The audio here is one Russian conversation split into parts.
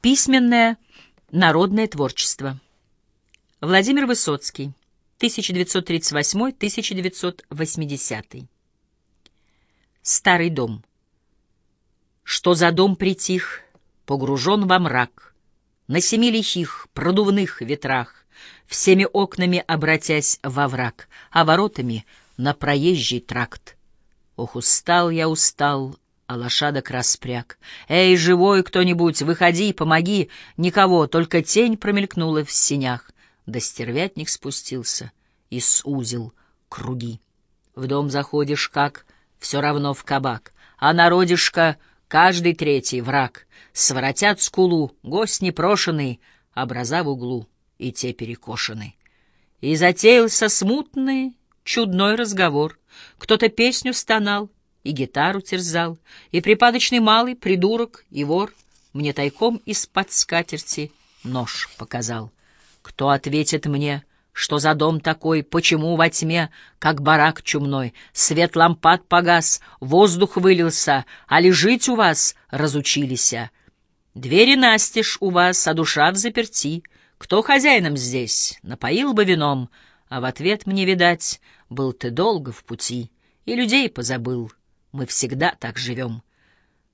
Письменное народное творчество. Владимир Высоцкий, 1938-1980. Старый дом. Что за дом притих, погружен во мрак, На семи лихих продувных ветрах, Всеми окнами обратясь во враг, А воротами на проезжий тракт. Ох, устал я, устал, а лошадок распряг. «Эй, живой кто-нибудь, выходи, помоги!» Никого, только тень промелькнула в синях. Да стервятник спустился и сузил круги. В дом заходишь, как все равно в кабак, а народишко каждый третий враг. Своротят скулу, гость непрошенный, образа в углу, и те перекошены. И затеялся смутный, чудной разговор. Кто-то песню стонал, и гитару терзал, и припадочный малый, придурок и вор мне тайком из-под скатерти нож показал. Кто ответит мне, что за дом такой, почему во тьме, как барак чумной, свет лампад погас, воздух вылился, а лежить у вас разучились? Двери настежь у вас, а душа в заперти. Кто хозяином здесь? Напоил бы вином, а в ответ мне, видать, был ты долго в пути и людей позабыл. Мы всегда так живем.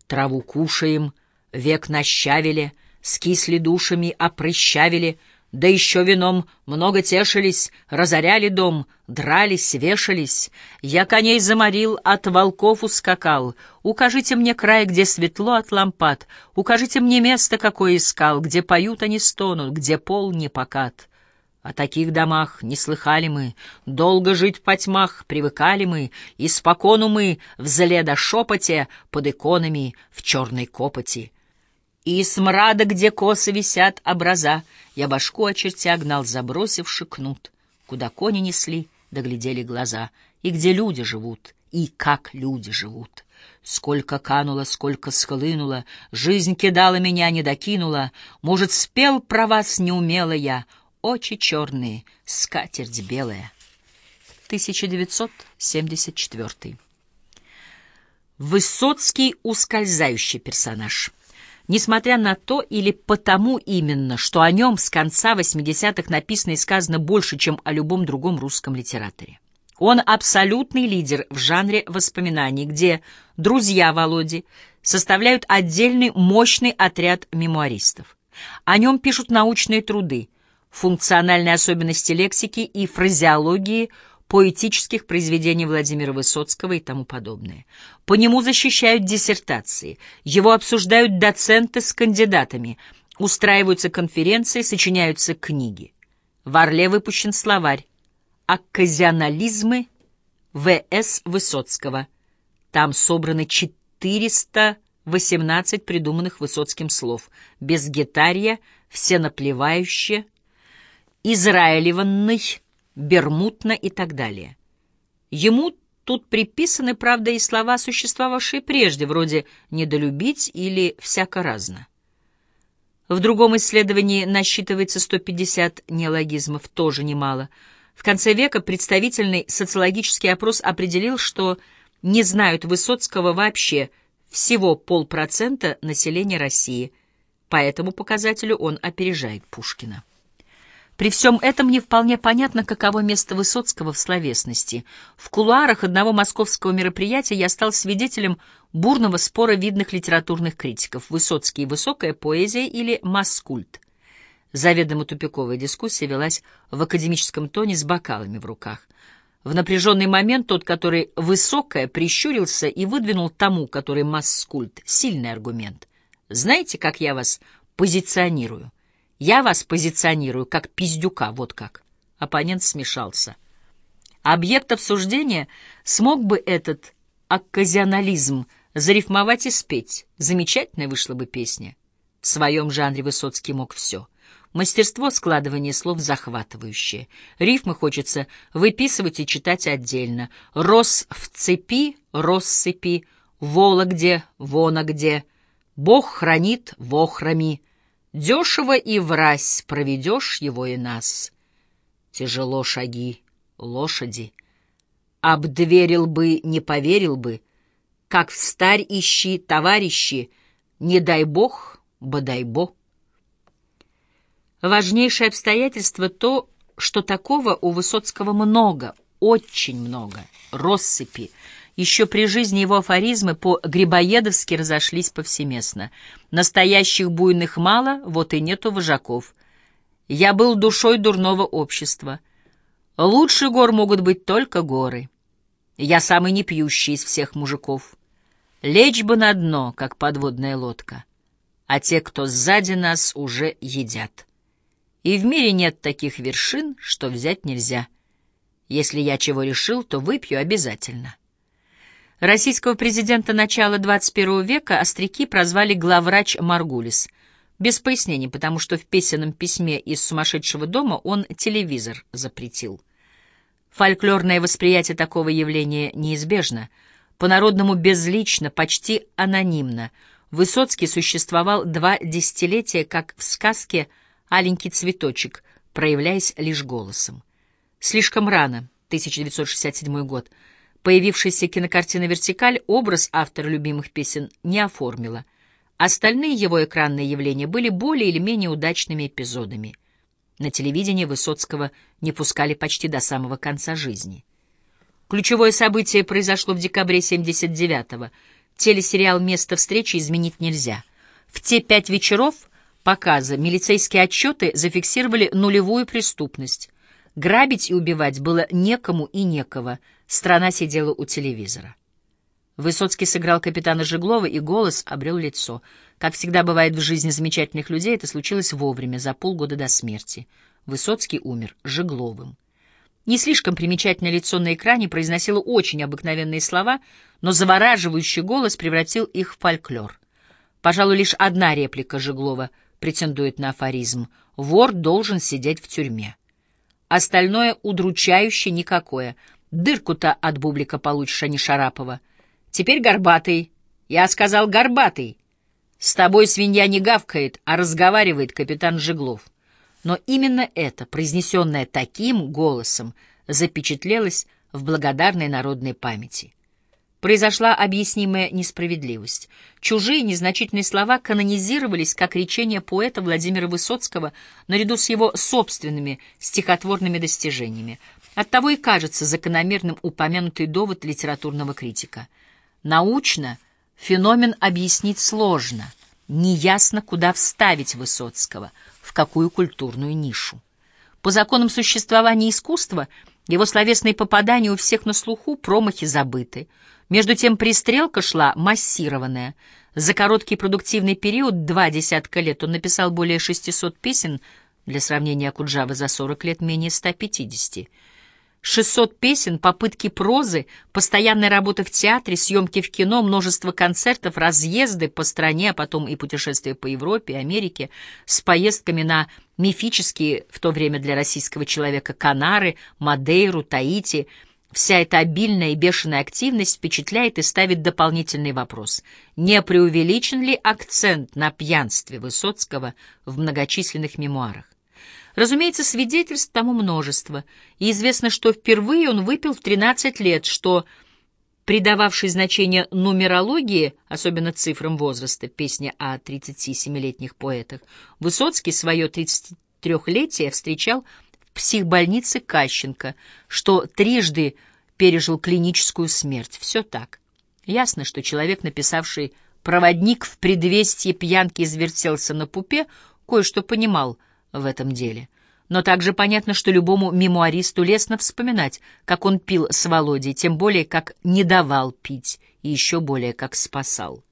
Траву кушаем, век нащавили, скисли душами, опрыщавили, да еще вином много тешились, разоряли дом, дрались, вешались. Я коней заморил, от волков ускакал. Укажите мне край, где светло от лампад, укажите мне место, какое искал, где поют они стонут, где пол не покат. О таких домах не слыхали мы, долго жить по тьмах привыкали мы, и спокону мы в зле шепоте под иконами в черной копоти. И смрада, где косы висят образа, я башку очертя гнал, забросивши кнут, куда кони несли, доглядели глаза, и где люди живут, и как люди живут. Сколько кануло, сколько схлынуло, жизнь кидала меня, не докинула, может, спел про вас неумело я — очи черные, скатерть белая. 1974. Высоцкий ускользающий персонаж. Несмотря на то или потому именно, что о нем с конца 80-х написано и сказано больше, чем о любом другом русском литераторе. Он абсолютный лидер в жанре воспоминаний, где друзья Володи составляют отдельный мощный отряд мемуаристов. О нем пишут научные труды, функциональные особенности лексики и фразеологии поэтических произведений Владимира Высоцкого и тому подобное. По нему защищают диссертации, его обсуждают доценты с кандидатами, устраиваются конференции, сочиняются книги. В Орле выпущен словарь «Окказионализмы В.С. Высоцкого». Там собраны 418 придуманных Высоцким слов, без гитарья, всенаплевающее, израилеванный, бермутно и так далее. Ему тут приписаны, правда, и слова, существовавшие прежде, вроде «недолюбить» или «всяко разно». В другом исследовании насчитывается 150 неологизмов, тоже немало. В конце века представительный социологический опрос определил, что не знают Высоцкого вообще всего полпроцента населения России. По этому показателю он опережает Пушкина. При всем этом не вполне понятно, каково место Высоцкого в словесности. В кулуарах одного московского мероприятия я стал свидетелем бурного спора видных литературных критиков «Высоцкий высокая поэзия» или «Маскульт». Заведомо тупиковая дискуссия велась в академическом тоне с бокалами в руках. В напряженный момент тот, который «высокая», прищурился и выдвинул тому, который «маскульт», сильный аргумент. «Знаете, как я вас позиционирую?» Я вас позиционирую как пиздюка, вот как. Оппонент смешался. Объект обсуждения смог бы этот окказионализм зарифмовать и спеть. Замечательная вышла бы песня. В своем жанре Высоцкий мог все. Мастерство складывания слов захватывающее. Рифмы хочется выписывать и читать отдельно. Рос в цепи, россыпи, вола где, вона где. Бог хранит, вохрами. Дешево и врась проведешь его и нас. Тяжело шаги лошади. Обдверил бы, не поверил бы, как в старь ищи, товарищи, не дай бог, бодай бо. Важнейшее обстоятельство то, что такого у Высоцкого много, очень много, россыпи. Еще при жизни его афоризмы по-грибоедовски разошлись повсеместно. Настоящих буйных мало, вот и нету вожаков. Я был душой дурного общества. Лучше гор могут быть только горы. Я самый непьющий из всех мужиков. Лечь бы на дно, как подводная лодка, а те, кто сзади нас, уже едят. И в мире нет таких вершин, что взять нельзя. Если я чего решил, то выпью обязательно. Российского президента начала 21 века остряки прозвали главврач Маргулис. Без пояснений, потому что в песенном письме из сумасшедшего дома он телевизор запретил. Фольклорное восприятие такого явления неизбежно. По-народному безлично, почти анонимно. Высоцкий существовал два десятилетия, как в сказке аленький цветочек, проявляясь лишь голосом. Слишком рано, 1967 год, появившаяся кинокартина «Вертикаль» образ автора любимых песен не оформила. Остальные его экранные явления были более или менее удачными эпизодами. На телевидении Высоцкого не пускали почти до самого конца жизни. Ключевое событие произошло в декабре 79-го. Телесериал «Место встречи» изменить нельзя. В те пять вечеров показа милицейские отчеты зафиксировали нулевую преступность. Грабить и убивать было некому и некого. Страна сидела у телевизора. Высоцкий сыграл капитана Жеглова, и голос обрел лицо. Как всегда бывает в жизни замечательных людей, это случилось вовремя, за полгода до смерти. Высоцкий умер Жегловым. Не слишком примечательное лицо на экране произносило очень обыкновенные слова, но завораживающий голос превратил их в фольклор. Пожалуй, лишь одна реплика Жеглова — претендует на афоризм. Вор должен сидеть в тюрьме. Остальное удручающе никакое. Дырку-то от бублика получишь, а не Шарапова. Теперь горбатый. Я сказал горбатый. С тобой свинья не гавкает, а разговаривает капитан Жеглов. Но именно это, произнесенное таким голосом, запечатлелось в благодарной народной памяти произошла объяснимая несправедливость. Чужие незначительные слова канонизировались как речение поэта Владимира Высоцкого наряду с его собственными стихотворными достижениями. Оттого и кажется закономерным упомянутый довод литературного критика. Научно феномен объяснить сложно, неясно, куда вставить Высоцкого, в какую культурную нишу. По законам существования искусства его словесные попадания у всех на слуху, промахи забыты — между тем пристрелка шла массированная. За короткий продуктивный период, два десятка лет, он написал более 600 песен, для сравнения Акуджавы за 40 лет менее 150. 600 песен, попытки прозы, постоянная работа в театре, съемки в кино, множество концертов, разъезды по стране, а потом и путешествия по Европе, Америке, с поездками на мифические в то время для российского человека Канары, Мадейру, Таити — Вся эта обильная и бешеная активность впечатляет и ставит дополнительный вопрос. Не преувеличен ли акцент на пьянстве Высоцкого в многочисленных мемуарах? Разумеется, свидетельств тому множество, и известно, что впервые он выпил в 13 лет, что, придававший значение нумерологии, особенно цифрам возраста, песня о 37-летних поэтах, Высоцкий свое 33-летие встречал психбольнице Кащенко, что трижды пережил клиническую смерть. Все так. Ясно, что человек, написавший «Проводник в предвестье пьянки извертелся на пупе», кое-что понимал в этом деле. Но также понятно, что любому мемуаристу лестно вспоминать, как он пил с Володей, тем более, как не давал пить, и еще более, как спасал.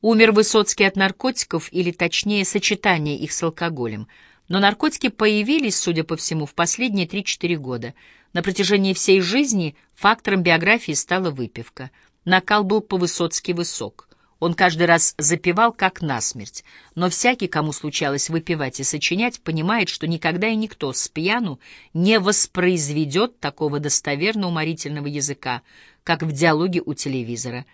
Умер Высоцкий от наркотиков, или точнее, сочетания их с алкоголем — но наркотики появились, судя по всему, в последние 3-4 года. На протяжении всей жизни фактором биографии стала выпивка. Накал был по-высоцки высок. Он каждый раз запивал как насмерть, но всякий, кому случалось выпивать и сочинять, понимает, что никогда и никто с пьяну не воспроизведет такого достоверно уморительного языка, как в диалоге у телевизора,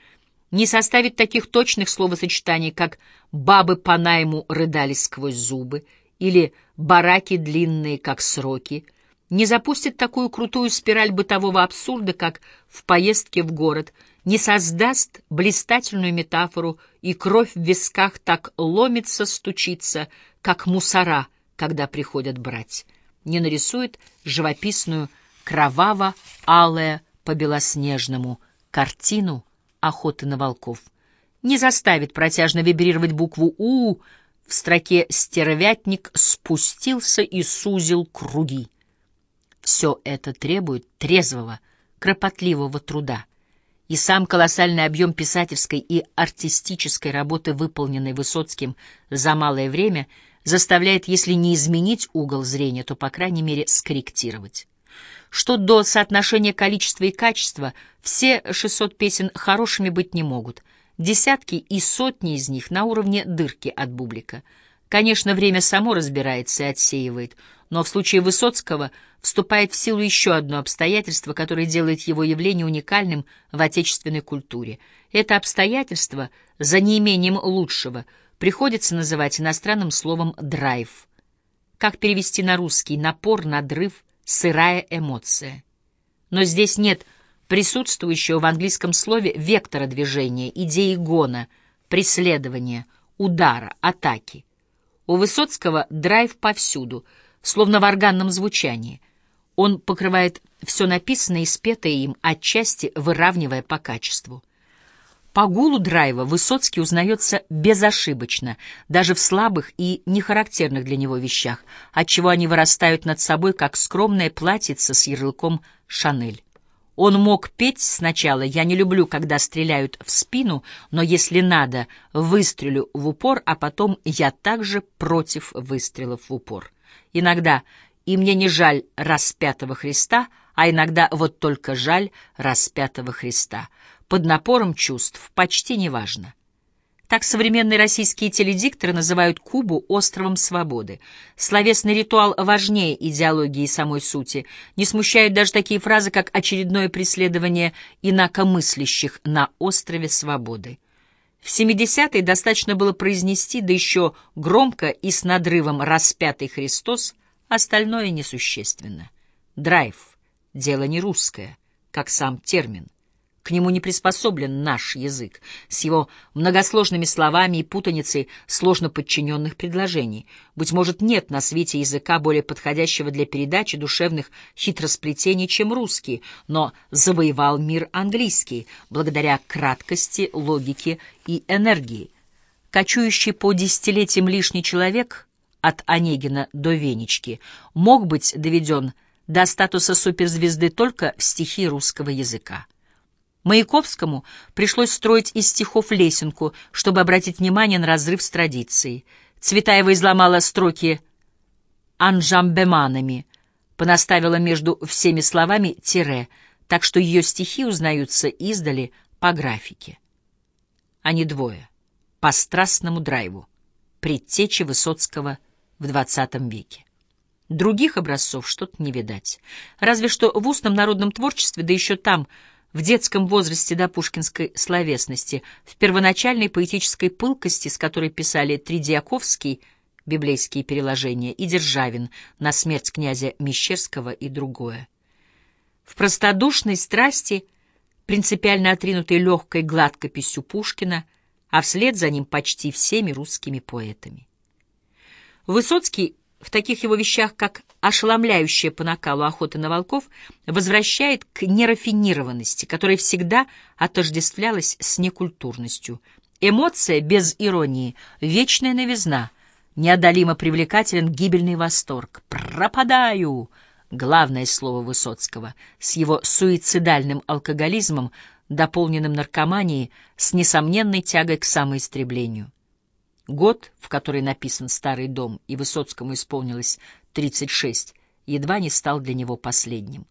не составит таких точных словосочетаний, как «бабы по найму рыдали сквозь зубы» или бараки длинные, как сроки, не запустит такую крутую спираль бытового абсурда, как в поездке в город, не создаст блистательную метафору, и кровь в висках так ломится, стучится, как мусора когда приходят брать, не нарисует живописную кроваво-алая по белоснежному картину охоты на волков, не заставит протяжно вибрировать букву «У» в строке «Стервятник спустился и сузил круги». Все это требует трезвого, кропотливого труда. И сам колоссальный объем писательской и артистической работы, выполненной Высоцким за малое время, заставляет, если не изменить угол зрения, то, по крайней мере, скорректировать. Что до соотношения количества и качества, все 600 песен хорошими быть не могут. Десятки и сотни из них на уровне дырки от бублика. Конечно, время само разбирается и отсеивает, но в случае Высоцкого вступает в силу еще одно обстоятельство, которое делает его явление уникальным в отечественной культуре. Это обстоятельство, за неимением лучшего, приходится называть иностранным словом «драйв». Как перевести на русский «напор», «надрыв», «сырая эмоция»? Но здесь нет присутствующего в английском слове вектора движения, идеи гона, преследования, удара, атаки. У Высоцкого драйв повсюду, словно в органном звучании. Он покрывает все написанное и спетое им, отчасти выравнивая по качеству. По гулу драйва Высоцкий узнается безошибочно, даже в слабых и нехарактерных для него вещах, отчего они вырастают над собой, как скромное платьице с ярлыком «Шанель». Он мог петь сначала «Я не люблю, когда стреляют в спину, но если надо, выстрелю в упор, а потом я также против выстрелов в упор». Иногда «И мне не жаль распятого Христа», а иногда «Вот только жаль распятого Христа». Под напором чувств почти неважно. Так современные российские теледикторы называют Кубу островом свободы. Словесный ритуал важнее идеологии и самой сути. Не смущают даже такие фразы, как очередное преследование инакомыслящих на острове свободы. В 70-е достаточно было произнести, да еще громко и с надрывом «распятый Христос», остальное несущественно. Драйв — дело не русское, как сам термин. К нему не приспособлен наш язык с его многосложными словами и путаницей сложно подчиненных предложений. Быть может, нет на свете языка более подходящего для передачи душевных хитросплетений, чем русский, но завоевал мир английский благодаря краткости, логике и энергии. Кочующий по десятилетиям лишний человек от Онегина до Венечки мог быть доведен до статуса суперзвезды только в стихи русского языка. Маяковскому пришлось строить из стихов лесенку, чтобы обратить внимание на разрыв с традицией. Цветаева изломала строки анжамбеманами, понаставила между всеми словами тире, так что ее стихи узнаются издали по графике. Они двое, по страстному драйву, предтечи Высоцкого в XX веке. Других образцов что-то не видать. Разве что в устном народном творчестве, да еще там — в детском возрасте до пушкинской словесности, в первоначальной поэтической пылкости, с которой писали Тридиаковский, библейские переложения, и Державин на смерть князя Мещерского и другое. В простодушной страсти, принципиально отринутой легкой гладкописью Пушкина, а вслед за ним почти всеми русскими поэтами. Высоцкий в таких его вещах, как ошеломляющая по накалу охота на волков, возвращает к нерафинированности, которая всегда отождествлялась с некультурностью. Эмоция без иронии, вечная новизна, неодолимо привлекателен гибельный восторг. «Пропадаю!» — главное слово Высоцкого, с его суицидальным алкоголизмом, дополненным наркоманией, с несомненной тягой к самоистреблению. Год, в который написан «Старый дом», и Высоцкому исполнилось 36, едва не стал для него последним.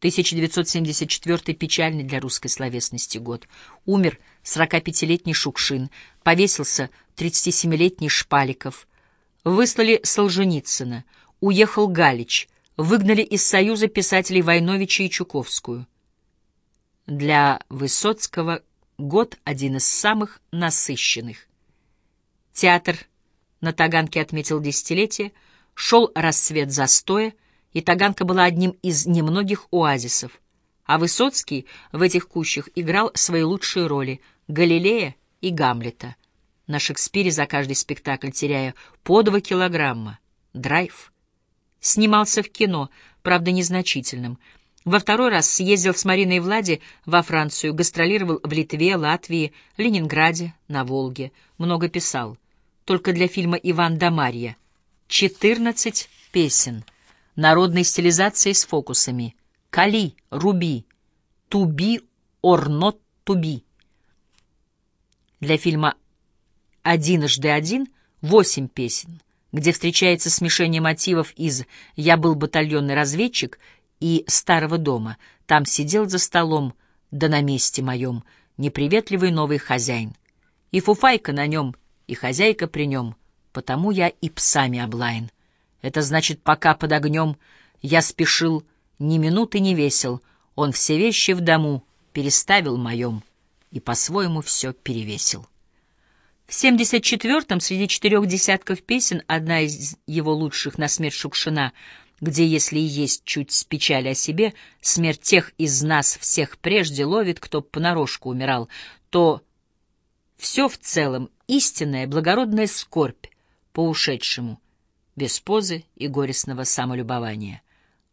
1974 печальный для русской словесности год. Умер 45-летний Шукшин, повесился 37-летний Шпаликов. Выслали Солженицына, уехал Галич, выгнали из Союза писателей Войновича и Чуковскую. Для Высоцкого год один из самых насыщенных. Театр на Таганке отметил десятилетие, шел рассвет застоя, и Таганка была одним из немногих оазисов. А Высоцкий в этих кущах играл свои лучшие роли — Галилея и Гамлета. На Шекспире за каждый спектакль теряя по два килограмма. драйв. Снимался в кино, правда, незначительным. Во второй раз съездил с Мариной Влади во Францию, гастролировал в Литве, Латвии, Ленинграде, на Волге. Много писал. Только для фильма «Иван да Марья». Четырнадцать песен. Народной стилизации с фокусами. «Кали», «Руби», «Туби», «Or not to be». Для фильма «Одиножды один» восемь песен, где встречается смешение мотивов из «Я был батальонный разведчик» и «Старого дома». Там сидел за столом, да на месте моем, неприветливый новый хозяин. И фуфайка на нем, и хозяйка при нем, потому я и псами облаян. Это значит, пока под огнем я спешил, ни минуты не весел, он все вещи в дому переставил моем и по-своему все перевесил. В 74-м среди четырех десятков песен одна из его лучших на смерть Шукшина, где, если и есть чуть с печали о себе, смерть тех из нас всех прежде ловит, кто понарошку умирал, то все в целом истинная благородная скорбь по ушедшему, без позы и горестного самолюбования.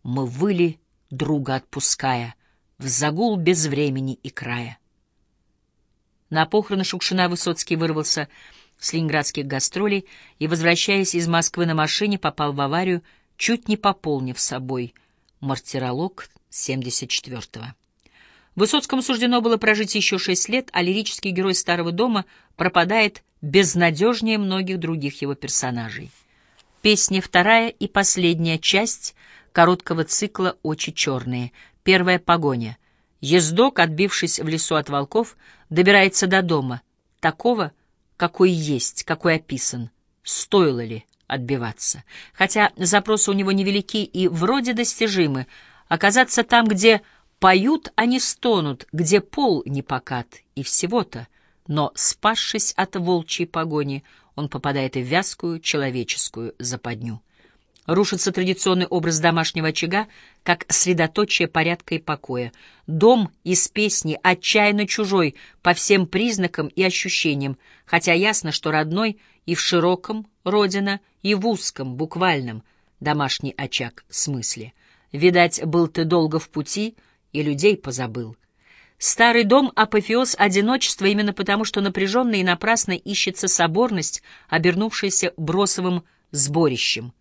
Мы выли, друга отпуская, в загул без времени и края. На похороны Шукшина Высоцкий вырвался с ленинградских гастролей и, возвращаясь из Москвы на машине, попал в аварию, чуть не пополнив собой мартиролог 74-го. Высоцкому суждено было прожить еще шесть лет, а лирический герой Старого дома пропадает безнадежнее многих других его персонажей. Песня вторая и последняя часть короткого цикла «Очи черные», первая погоня — Ездок, отбившись в лесу от волков, добирается до дома, такого, какой есть, какой описан. Стоило ли отбиваться? Хотя запросы у него невелики и вроде достижимы. Оказаться там, где поют, а не стонут, где пол не покат, и всего-то. Но, спасшись от волчьей погони, он попадает в вязкую человеческую западню. Рушится традиционный образ домашнего очага, как средоточие порядка и покоя. Дом из песни отчаянно чужой по всем признакам и ощущениям, хотя ясно, что родной и в широком родина, и в узком, буквальном, домашний очаг смысле. Видать, был ты долго в пути и людей позабыл. Старый дом — апофеоз одиночества именно потому, что напряженно и напрасно ищется соборность, обернувшаяся бросовым сборищем.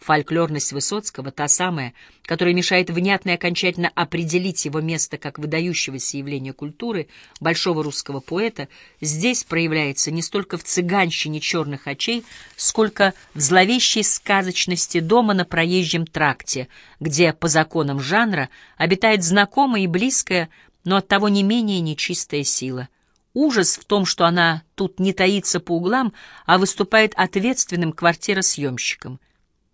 Фольклорность Высоцкого, та самая, которая мешает внятно и окончательно определить его место как выдающегося явления культуры, большого русского поэта, здесь проявляется не столько в цыганщине черных очей, сколько в зловещей сказочности дома на проезжем тракте, где, по законам жанра, обитает знакомая и близкая, но оттого не менее нечистая сила. Ужас в том, что она тут не таится по углам, а выступает ответственным квартиросъемщиком —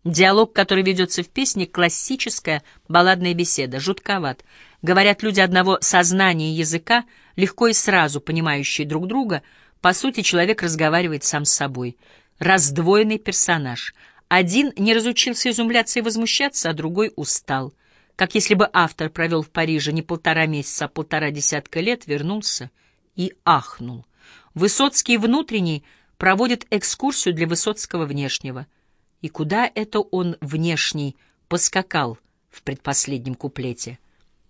Диалог, который ведется в песне, классическая балладная беседа, жутковат. Говорят люди одного сознания языка, легко и сразу понимающие друг друга. По сути, человек разговаривает сам с собой. Раздвоенный персонаж. Один не разучился изумляться и возмущаться, а другой устал. Как если бы автор провел в Париже не полтора месяца, а полтора десятка лет, вернулся и ахнул. Высоцкий внутренний проводит экскурсию для Высоцкого внешнего — и куда это он внешний поскакал в предпоследнем куплете?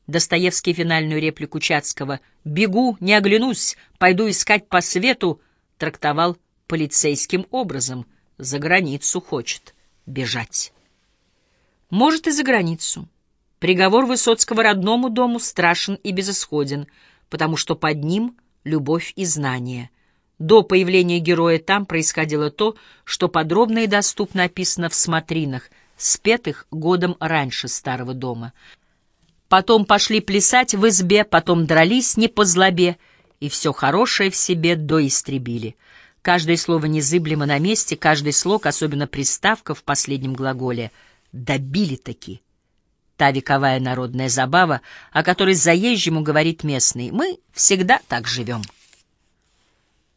Достоевский финальную реплику Чацкого «Бегу, не оглянусь, пойду искать по свету» трактовал полицейским образом. За границу хочет бежать. Может, и за границу. Приговор Высоцкого родному дому страшен и безысходен, потому что под ним любовь и знание — до появления героя там происходило то, что подробно и доступно описано в смотринах, спетых годом раньше старого дома. Потом пошли плясать в избе, потом дрались не по злобе, и все хорошее в себе доистребили. Каждое слово незыблемо на месте, каждый слог, особенно приставка в последнем глаголе, добили-таки. Та вековая народная забава, о которой заезжему говорит местный, мы всегда так живем.